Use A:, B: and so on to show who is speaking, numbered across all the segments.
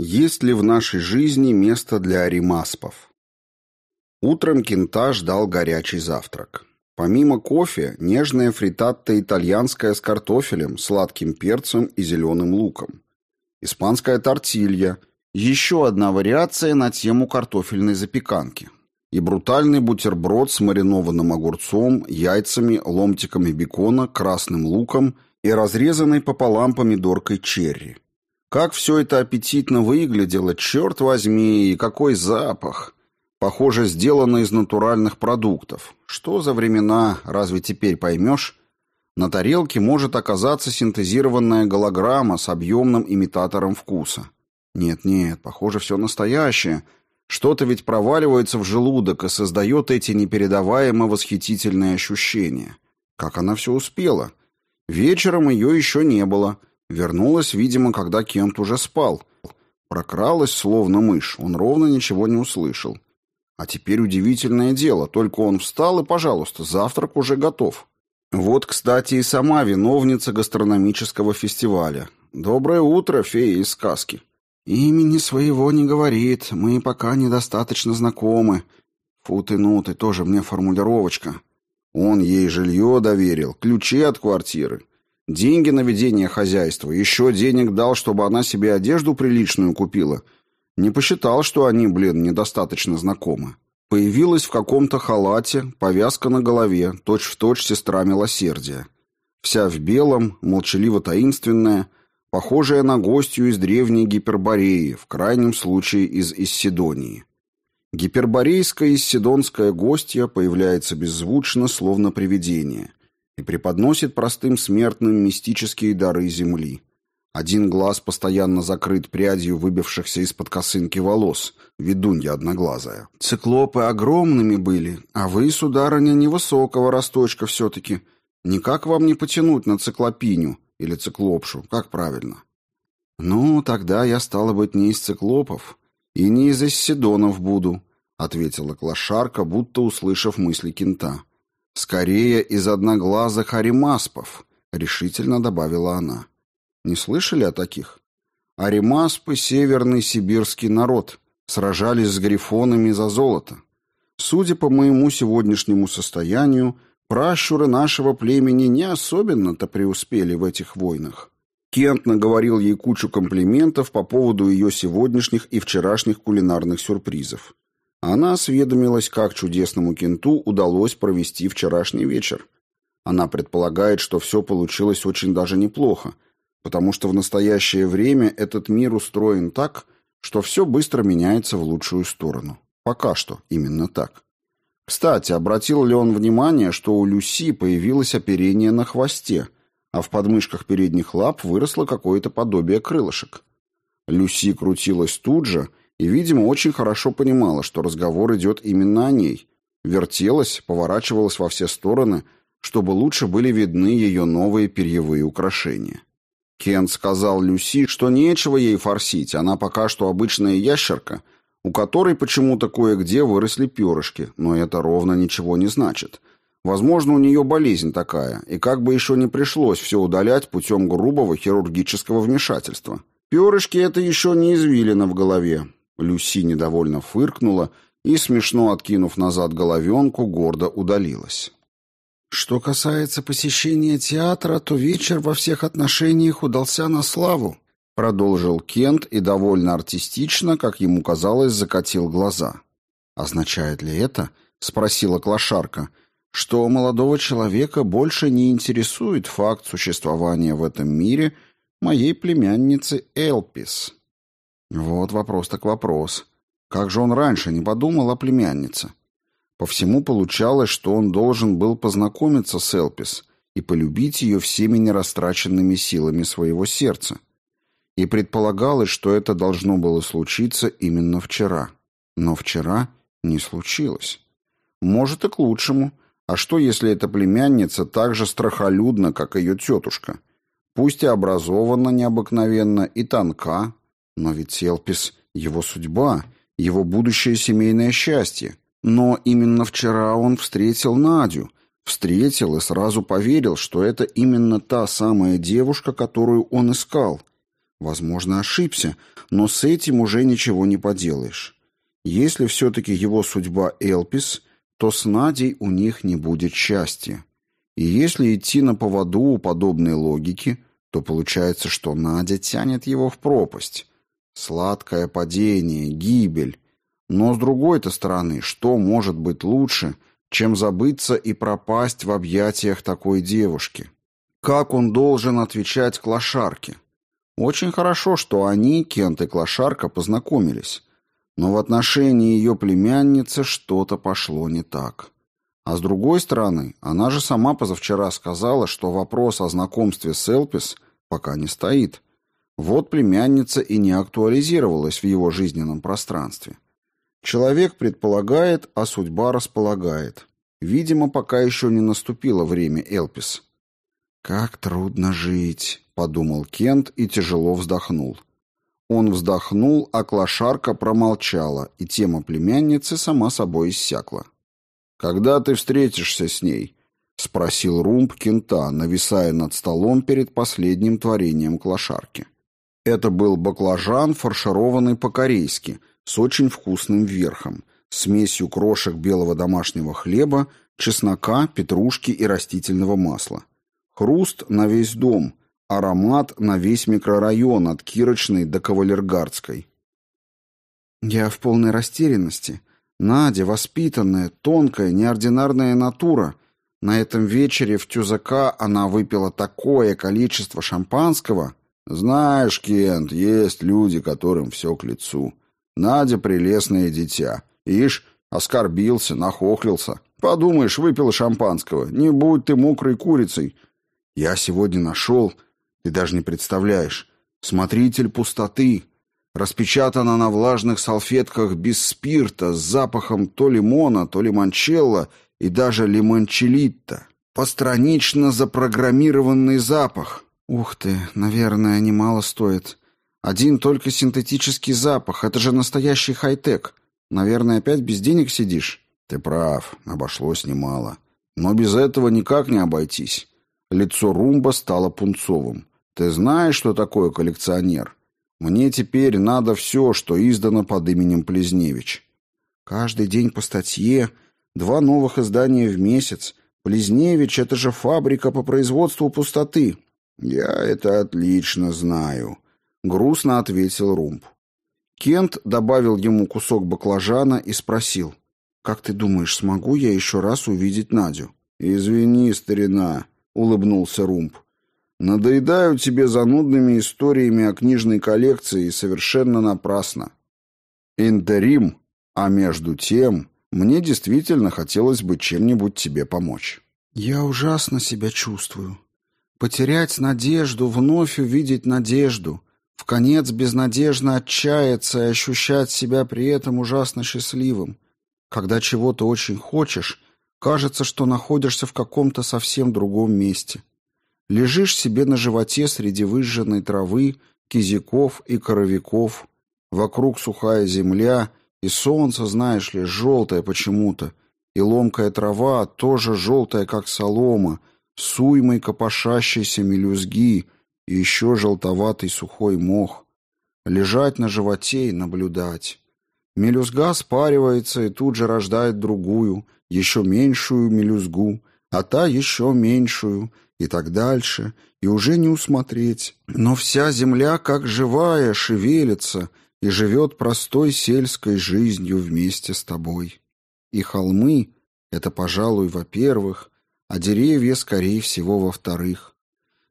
A: Есть ли в нашей жизни место для аримаспов? Утром Кента ждал горячий завтрак. Помимо кофе, нежная фритатта итальянская с картофелем, сладким перцем и зеленым луком. Испанская тортилья, еще одна вариация на тему картофельной запеканки. И брутальный бутерброд с маринованным огурцом, яйцами, ломтиками бекона, красным луком и разрезанной пополам помидоркой черри. Как все это аппетитно выглядело, черт возьми, и какой запах! Похоже, сделано из натуральных продуктов. Что за времена, разве теперь поймешь? На тарелке может оказаться синтезированная голограмма с объемным имитатором вкуса. Нет-нет, похоже, все настоящее. Что-то ведь проваливается в желудок и создает эти непередаваемо восхитительные ощущения. Как она все успела? Вечером ее еще не было — Вернулась, видимо, когда Кент уже спал. Прокралась, словно мышь, он ровно ничего не услышал. А теперь удивительное дело, только он встал и, пожалуйста, завтрак уже готов. Вот, кстати, и сама виновница гастрономического фестиваля. Доброе утро, фея из сказки. Имени своего не говорит, мы пока недостаточно знакомы. Фу ты, ну ты, тоже мне формулировочка. Он ей жилье доверил, ключи от квартиры. Деньги на ведение хозяйства, еще денег дал, чтобы она себе одежду приличную купила. Не посчитал, что они, блин, недостаточно знакомы. Появилась в каком-то халате, повязка на голове, точь-в-точь точь сестра милосердия. Вся в белом, молчаливо-таинственная, похожая на гостью из древней Гипербореи, в крайнем случае из Исседонии. Гиперборейская исседонская гостья появляется беззвучно, словно привидение и преподносит простым смертным мистические дары земли. Один глаз постоянно закрыт прядью выбившихся из-под косынки волос, ведунья одноглазая. Циклопы огромными были, а вы, сударыня, невысокого росточка все-таки. Никак вам не потянуть на циклопиню или циклопшу, как правильно? Ну, тогда я, стала быть, не из циклопов и не из исседонов буду, ответила клошарка, будто услышав мысли кента. «Скорее из одноглазых аримаспов», — решительно добавила она. «Не слышали о таких? Аримаспы — северный сибирский народ, сражались с грифонами за золото. Судя по моему сегодняшнему состоянию, пращуры нашего племени не особенно-то преуспели в этих войнах». Кент наговорил ей кучу комплиментов по поводу ее сегодняшних и вчерашних кулинарных сюрпризов. Она осведомилась, как чудесному кенту удалось провести вчерашний вечер. Она предполагает, что все получилось очень даже неплохо, потому что в настоящее время этот мир устроен так, что все быстро меняется в лучшую сторону. Пока что именно так. Кстати, обратил ли он внимание, что у Люси появилось оперение на хвосте, а в подмышках передних лап выросло какое-то подобие крылышек? Люси крутилась тут же, и, видимо, очень хорошо понимала, что разговор идет именно о ней. Вертелась, поворачивалась во все стороны, чтобы лучше были видны ее новые перьевые украшения. Кент сказал Люси, что нечего ей форсить, она пока что обычная ящерка, у которой почему-то кое-где выросли перышки, но это ровно ничего не значит. Возможно, у нее болезнь такая, и как бы еще не пришлось все удалять путем грубого хирургического вмешательства. Перышки — это еще не извилина в голове, Люси недовольно фыркнула и, смешно откинув назад головенку, гордо удалилась. Что касается посещения театра, то вечер во всех отношениях удался на славу, продолжил Кент и довольно артистично, как ему казалось, закатил глаза. Означает ли это, спросила Клошарка, что молодого человека больше не интересует факт существования в этом мире моей племянницы Элпис? Вот вопрос так вопрос. Как же он раньше не подумал о племяннице? По всему получалось, что он должен был познакомиться с Элпис и полюбить ее всеми нерастраченными силами своего сердца. И предполагалось, что это должно было случиться именно вчера. Но вчера не случилось. Может и к лучшему. А что, если эта племянница так же страхолюдна, как ее тетушка? Пусть и образована необыкновенно, и тонка, но ведь Селпис — его судьба, его будущее семейное счастье. Но именно вчера он встретил Надю, встретил и сразу поверил, что это именно та самая девушка, которую он искал. Возможно, ошибся, но с этим уже ничего не поделаешь. Если все-таки его судьба Элпис, то с Надей у них не будет счастья. И если идти на поводу у подобной логики, то получается, что Надя тянет его в пропасть. Сладкое падение, гибель. Но с другой-то стороны, что может быть лучше, чем забыться и пропасть в объятиях такой девушки? Как он должен отвечать клошарке? Очень хорошо, что они, Кент и клошарка, познакомились. Но в отношении ее племянницы что-то пошло не так. А с другой стороны, она же сама позавчера сказала, что вопрос о знакомстве с Элпис пока не стоит. Вот племянница и не актуализировалась в его жизненном пространстве. Человек предполагает, а судьба располагает. Видимо, пока еще не наступило время Элпис. «Как трудно жить», — подумал Кент и тяжело вздохнул. Он вздохнул, а клошарка промолчала, и тема племянницы сама собой иссякла. «Когда ты встретишься с ней?» — спросил Румб Кента, нависая над столом перед последним творением клошарки. Это был баклажан, фаршированный по-корейски, с очень вкусным верхом, смесью крошек белого домашнего хлеба, чеснока, петрушки и растительного масла. Хруст на весь дом, Аромат на весь микрорайон от Кирочной до Кавалергардской. Я в полной растерянности. Надя, воспитанная, тонкая, неординарная натура. На этом вечере в Тюзака она выпила такое количество шампанского. Знаешь, Кент, есть люди, которым все к лицу. Надя прелестное дитя. Ишь, оскорбился, нахохлился. Подумаешь, выпила шампанского. Не будь ты мокрой курицей. Я сегодня нашел ты даже не представляешь. Смотритель пустоты. Распечатана на влажных салфетках без спирта, с запахом то лимона, то лимончелло и даже лимончелитто. Постранично запрограммированный запах. Ух ты, наверное, немало стоит. Один только синтетический запах. Это же настоящий хай-тек. Наверное, опять без денег сидишь? Ты прав, обошлось немало. Но без этого никак не обойтись. Лицо Румба стало пунцовым. Ты знаешь, что такое коллекционер? Мне теперь надо все, что издано под именем Плезневич. Каждый день по статье, два новых издания в месяц. Плезневич — это же фабрика по производству пустоты. Я это отлично знаю, — грустно ответил Румб. Кент добавил ему кусок баклажана и спросил. «Как ты думаешь, смогу я еще раз увидеть Надю?» «Извини, старина», — улыбнулся Румб. Надоедаю тебе занудными историями о книжной коллекции совершенно напрасно. Интерим, а между тем, мне действительно хотелось бы чем-нибудь тебе помочь. Я ужасно себя чувствую. Потерять надежду, вновь увидеть надежду, в конец безнадежно отчаяться и ощущать себя при этом ужасно счастливым. Когда чего-то очень хочешь, кажется, что находишься в каком-то совсем другом месте. Лежишь себе на животе среди выжженной травы, кизиков и коровиков. Вокруг сухая земля, и солнце, знаешь ли, желтое почему-то, и ломкая трава тоже желтая, как солома, с уймой копошащейся мелюзги и еще желтоватый сухой мох. Лежать на животе и наблюдать. Мелюзга спаривается и тут же рождает другую, еще меньшую мелюзгу, а та еще меньшую — и так дальше, и уже не усмотреть. Но вся земля, как живая, шевелится и живет простой сельской жизнью вместе с тобой. И холмы — это, пожалуй, во-первых, а деревья, скорее всего, во-вторых.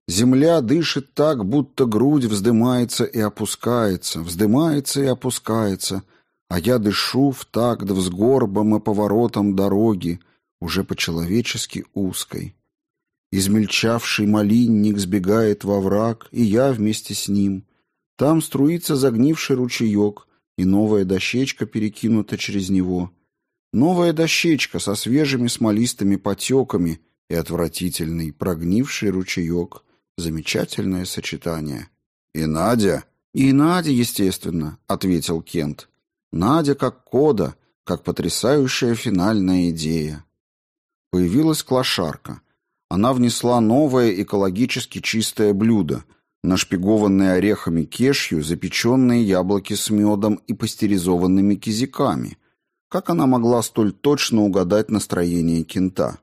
A: Земля дышит так, будто грудь вздымается и опускается, вздымается и опускается, а я дышу в такт взгорбом и поворотом дороги, уже по-человечески узкой. Измельчавший малинник сбегает во враг, и я вместе с ним. Там струится загнивший ручеек, и новая дощечка перекинута через него. Новая дощечка со свежими смолистыми потеками и отвратительный прогнивший ручеек. Замечательное сочетание. «И Надя?» «И Надя, естественно», — ответил Кент. «Надя как кода, как потрясающая финальная идея». Появилась клошарка — она внесла новое экологически чистое блюдо, нашпигованные орехами кешью, запеченные яблоки с медом и пастеризованными кизиками. Как она могла столь точно угадать настроение кента?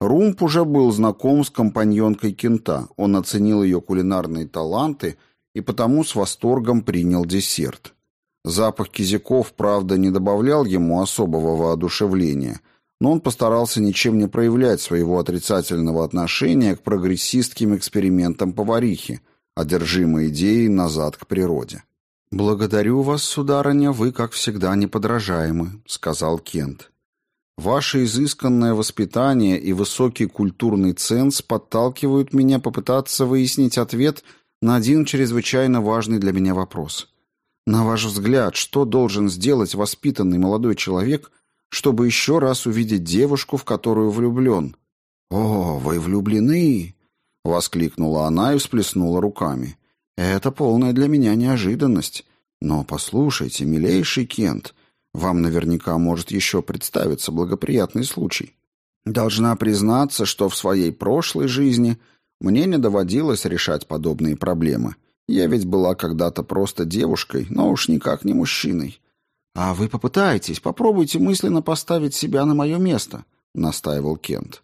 A: Румп уже был знаком с компаньонкой кента, он оценил ее кулинарные таланты и потому с восторгом принял десерт. Запах кизиков, правда, не добавлял ему особого воодушевления, но он постарался ничем не проявлять своего отрицательного отношения к прогрессистским экспериментам поварихи, одержимой идеей назад к природе. «Благодарю вас, сударыня, вы, как всегда, неподражаемы», — сказал Кент. «Ваше изысканное воспитание и высокий культурный ценз подталкивают меня попытаться выяснить ответ на один чрезвычайно важный для меня вопрос. На ваш взгляд, что должен сделать воспитанный молодой человек, чтобы еще раз увидеть девушку, в которую влюблен?» «О, вы влюблены!» — воскликнула она и всплеснула руками. Это полная для меня неожиданность. Но послушайте, милейший Кент, вам наверняка может еще представиться благоприятный случай. Должна признаться, что в своей прошлой жизни мне не доводилось решать подобные проблемы. Я ведь была когда-то просто девушкой, но уж никак не мужчиной. А вы попытайтесь, попробуйте мысленно поставить себя на мое место, настаивал Кент.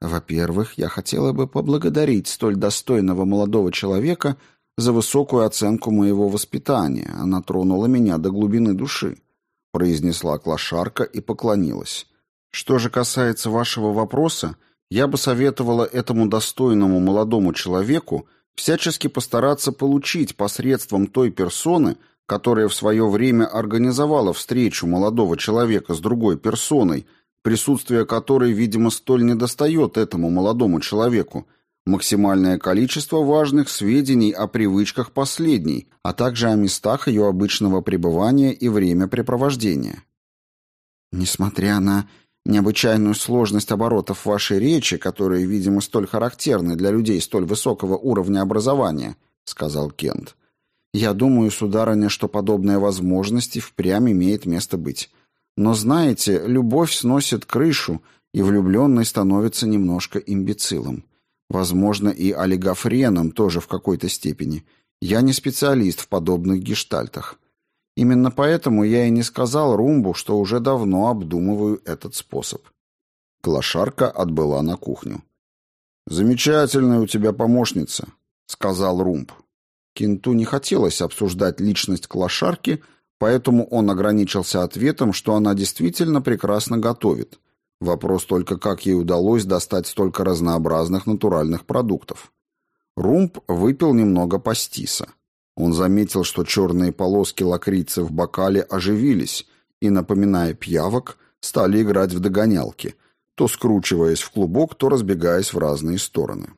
A: Во-первых, я хотела бы поблагодарить столь достойного молодого человека за высокую оценку моего воспитания. Она тронула меня до глубины души», — произнесла клошарка и поклонилась. «Что же касается вашего вопроса, я бы советовала этому достойному молодому человеку всячески постараться получить посредством той персоны, которая в свое время организовала встречу молодого человека с другой персоной, присутствие которой, видимо, столь недостает этому молодому человеку, максимальное количество важных сведений о привычках последней, а также о местах ее обычного пребывания и времяпрепровождения. Несмотря на необычайную сложность оборотов вашей речи, которые, видимо, столь характерны для людей столь высокого уровня образования, сказал Кент. Я думаю, сударыня, что подобная возможность впрямь имеет место быть. Но знаете, любовь сносит крышу, и влюбленный становится немножко имбецилом. Возможно, и олигофреном тоже в какой-то степени. Я не специалист в подобных гештальтах. Именно поэтому я и не сказал Румбу, что уже давно обдумываю этот способ. Клошарка отбыла на кухню. «Замечательная у тебя помощница», — сказал Румб. Кенту не хотелось обсуждать личность Клошарки, поэтому он ограничился ответом, что она действительно прекрасно готовит, Вопрос только, как ей удалось достать столько разнообразных натуральных продуктов. Румб выпил немного пастиса. Он заметил, что черные полоски лакрицы в бокале оживились и, напоминая пьявок, стали играть в догонялки, то скручиваясь в клубок, то разбегаясь в разные стороны.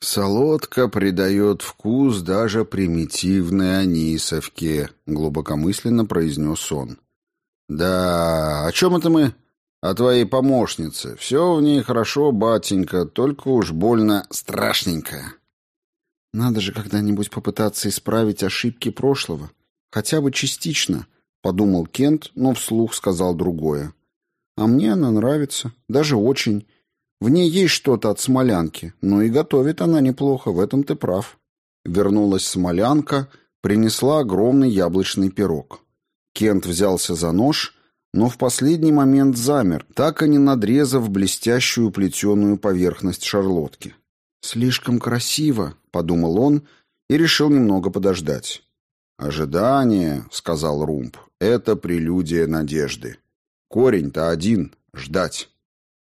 A: «Солодка придает вкус даже примитивной анисовке», — глубокомысленно произнес он. «Да, о чем это мы?» О твоей помощнице. Все в ней хорошо, батенька, только уж больно страшненько. Надо же когда-нибудь попытаться исправить ошибки прошлого, хотя бы частично, подумал Кент, но вслух сказал другое. А мне она нравится, даже очень. В ней есть что-то от смолянки, но и готовит она неплохо, в этом ты прав. Вернулась смолянка, принесла огромный яблочный пирог. Кент взялся за нож но в последний момент замер, так и не надрезав блестящую плетеную поверхность шарлотки. «Слишком красиво», — подумал он и решил немного подождать. «Ожидание», — сказал Румб, — «это прелюдия надежды. Корень-то один — ждать».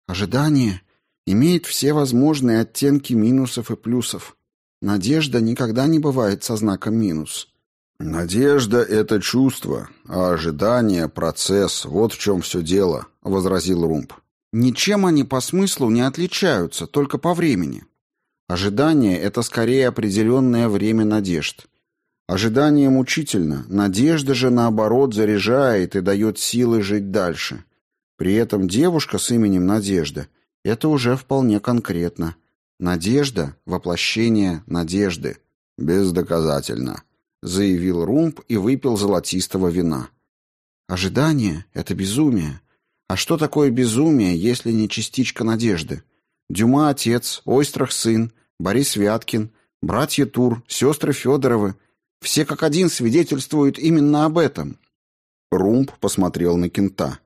A: «Ожидание имеет все возможные оттенки минусов и плюсов. Надежда никогда не бывает со знаком минус. «Надежда — это чувство, а ожидание — процесс. Вот в чем все дело», — возразил Румб. «Ничем они по смыслу не отличаются, только по времени. Ожидание — это скорее определенное время надежд. Ожидание мучительно, надежда же, наоборот, заряжает и дает силы жить дальше. При этом девушка с именем Надежда — это уже вполне конкретно. Надежда — воплощение надежды. Бездоказательно» заявил Румб и выпил золотистого вина. Ожидание — это безумие. А что такое безумие, если не частичка надежды? Дюма — отец, Ойстрах — сын, Борис Вяткин Братья Тур, сестры Федоровы, все как один свидетельствуют именно об этом. Румб посмотрел на кента.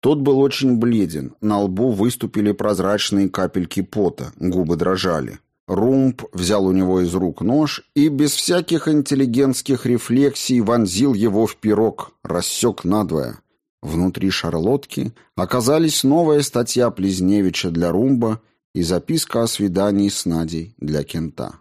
A: Тот был очень бледен, на лбу выступили прозрачные капельки пота, губы дрожали. Румб взял у него из рук нож и без всяких интеллигентских рефлексий вонзил его в пирог, рассек надвое. Внутри шарлотки оказались новая статья Плезневича для Румба и записка о свидании с Надей для Кента.